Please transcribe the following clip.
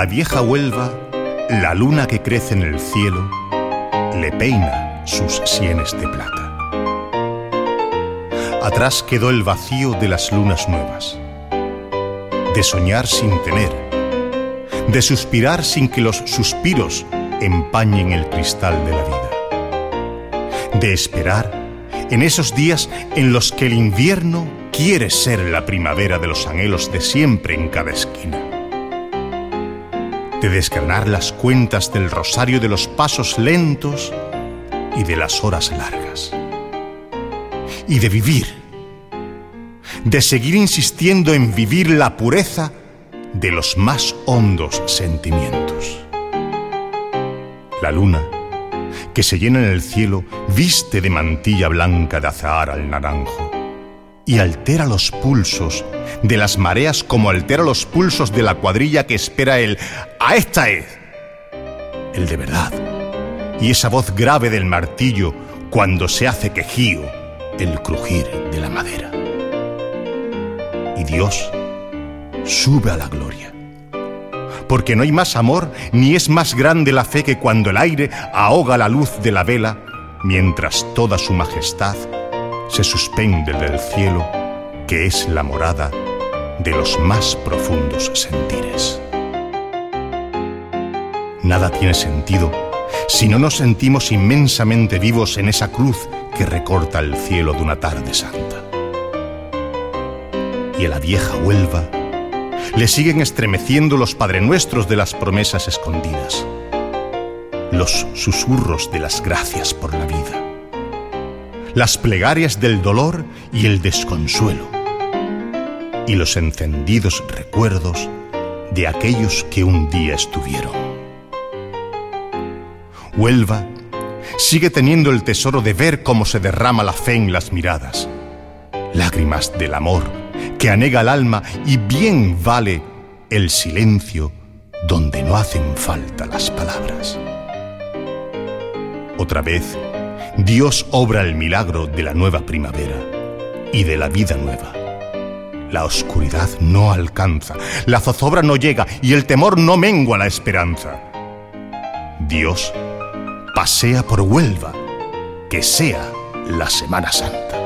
la vieja Huelva, la luna que crece en el cielo le peina sus sienes de plata. Atrás quedó el vacío de las lunas nuevas, de soñar sin tener, de suspirar sin que los suspiros empañen el cristal de la vida, de esperar en esos días en los que el invierno quiere ser la primavera de los anhelos de siempre en cada esquina, de desgranar las cuentas del rosario de los pasos lentos y de las horas largas y de vivir, de seguir insistiendo en vivir la pureza de los más hondos sentimientos. La luna, que se llena en el cielo, viste de mantilla blanca de azahar al naranjo y altera los pulsos de las mareas como altera los pulsos de la cuadrilla que espera el a esta es, el de verdad, y esa voz grave del martillo cuando se hace quejío el crujir de la madera. Y Dios sube a la gloria. Porque no hay más amor ni es más grande la fe que cuando el aire ahoga la luz de la vela mientras toda su majestad se suspende del cielo que es la morada de los más profundos sentires. Nada tiene sentido si no nos sentimos inmensamente vivos en esa cruz que recorta el cielo de una tarde santa. Y a la vieja Huelva le siguen estremeciendo los Padre Nuestros de las promesas escondidas, los susurros de las gracias por la vida, las plegarias del dolor y el desconsuelo, y los encendidos recuerdos de aquellos que un día estuvieron. Huelva sigue teniendo el tesoro de ver cómo se derrama la fe en las miradas. Lágrimas del amor que anega el alma y bien vale el silencio donde no hacen falta las palabras. Otra vez, Dios obra el milagro de la nueva primavera y de la vida nueva. La oscuridad no alcanza, la zozobra no llega y el temor no mengua la esperanza. Dios pasea por Huelva, que sea la Semana Santa.